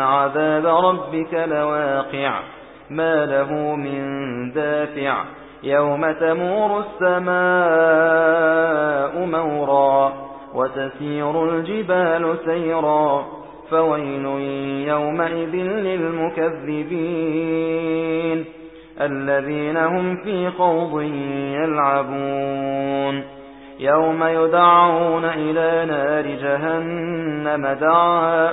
عذاب ربك لواقع. ما له من دافع. يوم تمور السماء مورا وتسير الجبال سيرا. فويل يومئذ للمكذبين. الذين هم في خوض يلعبون. يوم يدعون إلى نار جهنم دعا.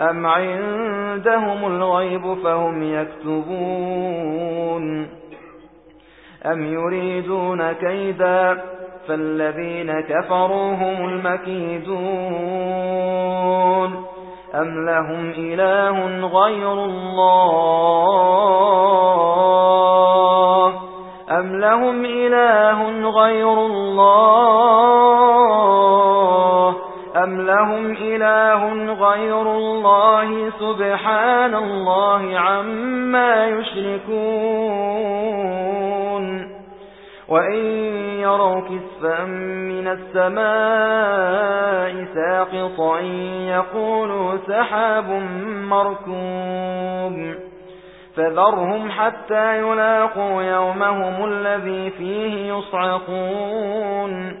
أم عندهم الغيب فهم يكتبون أم يريدون كيدا فالذين كفروا هم المكيدون أم لهم إله غير الله أم لهم إله غير الله أم لهم إله غير الله سبحان الله عما يشركون وإن يروا كسفا من السماء ساقطا يقولوا سحاب مركوب فذرهم حتى يلاقوا يومهم الذي فيه يصعقون